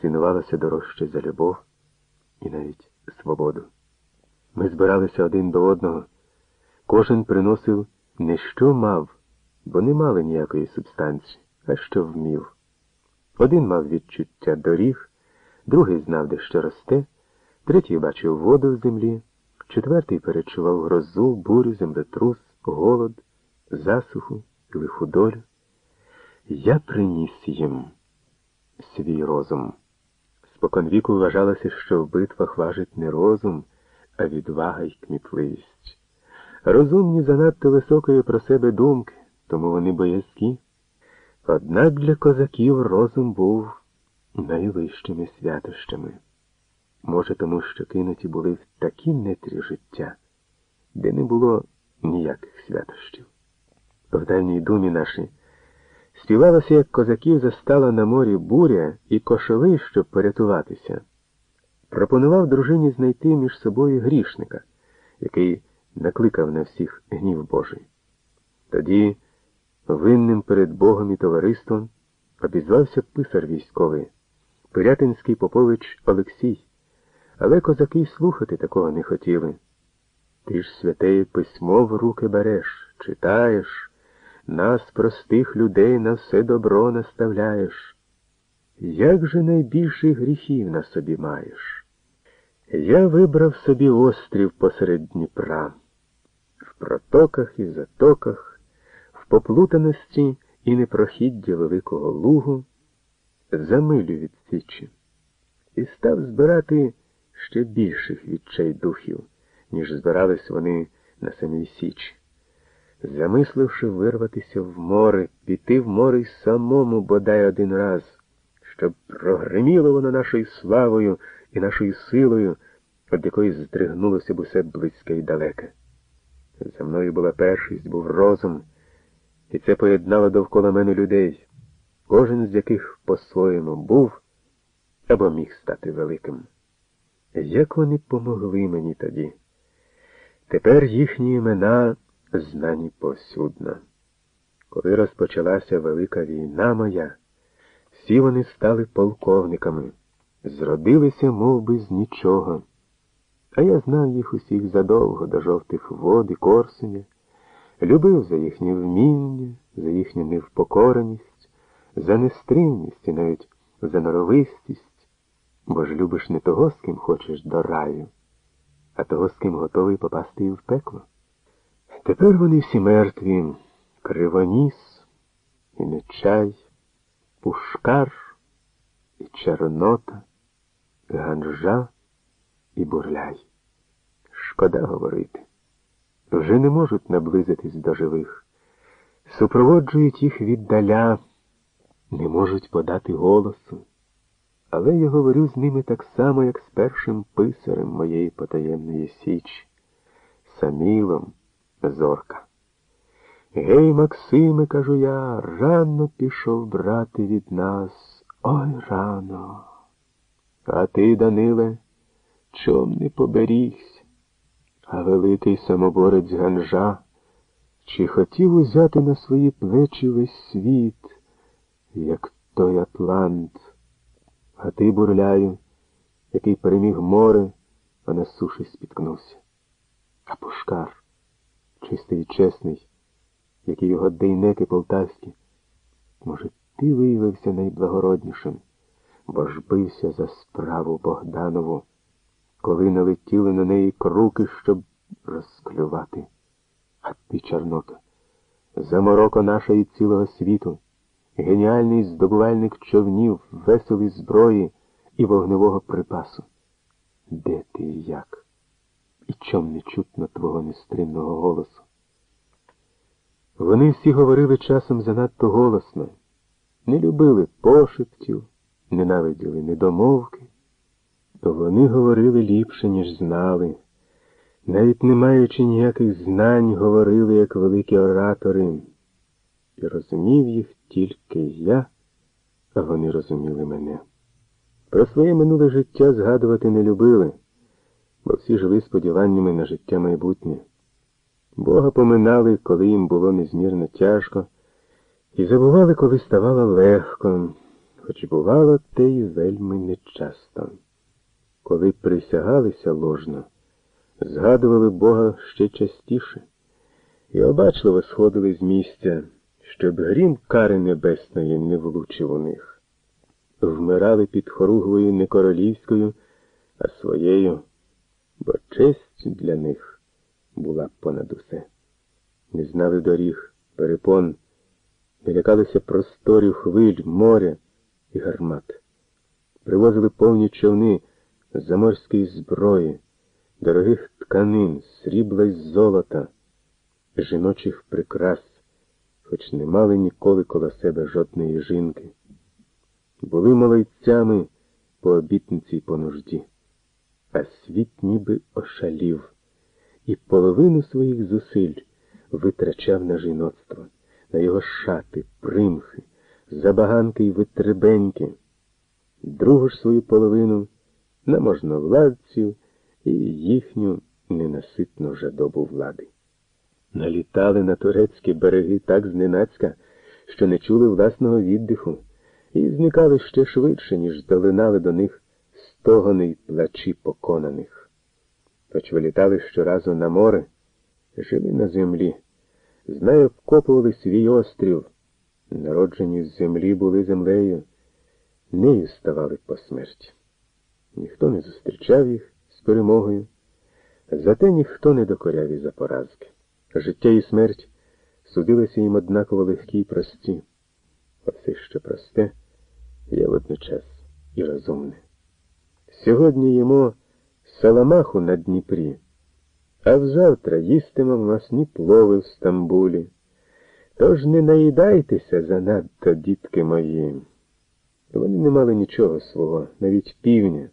цінувалося дорожче за любов і навіть свободу. Ми збиралися один до одного, кожен приносив не що мав, бо не мали ніякої субстанції, а що вмів. Один мав відчуття доріг, другий знав, де що росте, третій бачив воду в землі, четвертий перечував грозу, бурю, землетрус, голод, засуху лиху долю. Я приніс їм свій розум. Споконвіку вважалося, що в битвах важить не розум, а відвага й кмітливість. Розумні занадто високої про себе думки, тому вони боязкі. Однак для козаків розум був найвищими святощами. Може, тому що кинуті були в такі нетрі життя, де не було ніяких святощів. В дальній думі нашій співалося, як козаків застала на морі буря і кошовий, щоб порятуватися. Пропонував дружині знайти між собою грішника, який накликав на всіх гнів Божий. Тоді, винним перед Богом і товариством, обізвався писар військовий, Пирятинський попович Олексій, але козаки слухати такого не хотіли. Ти ж святе письмо в руки береш, читаєш, нас, простих людей, на все добро наставляєш. Як же найбільших гріхів на собі маєш? Я вибрав собі острів посеред Дніпра, в протоках і затоках, в поплутаності і непрохідді Великого Лугу, за милю від Січі, і став збирати ще більших відчайдухів, ніж збирались вони на самій Січі. Замисливши вирватися в море, піти в море й самому бодай один раз, щоб прогреміло воно нашою славою і нашою силою, від якої здригнулося б усе близьке і далеке. За мною була першість, був розум, і це поєднало довкола мене людей, кожен з яких по-своєму був або міг стати великим. Як вони помогли мені тоді? Тепер їхні імена знані повсюдно. Коли розпочалася велика війна моя, всі вони стали полковниками, зродилися мов би, з нічого. А я знав їх усіх задовго до жовтих вод і Корсуня, любив за їхнє вміння, за їхню невпокореність, за нестримність і навіть за норовистість, бо ж любиш не того, з ким хочеш до раю, а того, з ким готовий попасти і в пекло. Тепер вони всі мертві, кривоніс і нечай, пушкар і Чорнота, Ганжа і бурляй. Шкода говорити. Вже не можуть наблизитись до живих, супроводжують їх віддаля, не можуть подати голосу. Але я говорю з ними так само, як з першим писарем моєї потаємної січі, Самілом. Зорка. Гей, Максиме, кажу я, рано пішов брати від нас. Ой рано. А ти, Даниле, чом не поберігся? А великий самоборець Ганжа, чи хотів узяти на свої плечі весь світ, як той Атлант, а ти, бурляю, який переміг море, а на суші спіткнувся. А пушкар чистий і чесний, як і його дейнеки полтавські. Може, ти виявився найблагороднішим, бо ж бився за справу Богданову, коли налетіли на неї круки, щоб розклювати. А ти, Чорнота, замороко нашої цілого світу, геніальний здобувальник човнів, веселої зброї і вогневого припасу. Де ти і як? І чом не чутно твого нестримного голосу. Вони всі говорили часом занадто голосно, не любили пошептів, ненавиділи недомовки, то вони говорили ліпше, ніж знали, навіть не маючи ніяких знань, говорили, як великі оратори, і розумів їх тільки я, а вони розуміли мене. Про своє минуле життя згадувати не любили бо всі жили сподіваннями на життя майбутнє. Бога поминали, коли їм було незмірно тяжко, і забували, коли ставало легко. хоч бувало те й вельми нечасто. Коли присягалися ложно, згадували Бога ще частіше і обачливо сходили з місця, щоб грім кари небесної не влучив у них. Вмирали під хоругвою не королівською, а своєю, бо честь для них була понад усе. Не знали доріг, перепон, не лякалися просторів хвиль, моря і гармат. Привозили повні човни заморської зброї, дорогих тканин, срібла й золота, жіночих прикрас, хоч не мали ніколи коло себе жодної жінки. Були молодцями по обітниці й по нужді, а світ ніби ошалів і половину своїх зусиль витрачав на жіноцтво, на його шати, примхи, забаганки й витребеньки, другу ж свою половину на можновладців і їхню ненаситну жадобу влади. Налітали на турецькі береги так зненацька, що не чули власного віддиху, і зникали ще швидше, ніж долинали до них стогони й плачі поконаних. Хоч вилітали щоразу на море, жили на землі, знаю, вкопували свій острів, народжені з землі були землею, нею ставали по смерті. Ніхто не зустрічав їх з перемогою, зате ніхто не докоряв і за поразки. Життя і смерть судилися їм однаково легкі й прості. Оце що просте є водночас і розумне. Сьогодні їмо саламаху на Дніпрі, а взавтра їстимо масні плови в Стамбулі. Тож не наїдайтеся занадто, дітки мої. Вони не мали нічого свого, навіть півня.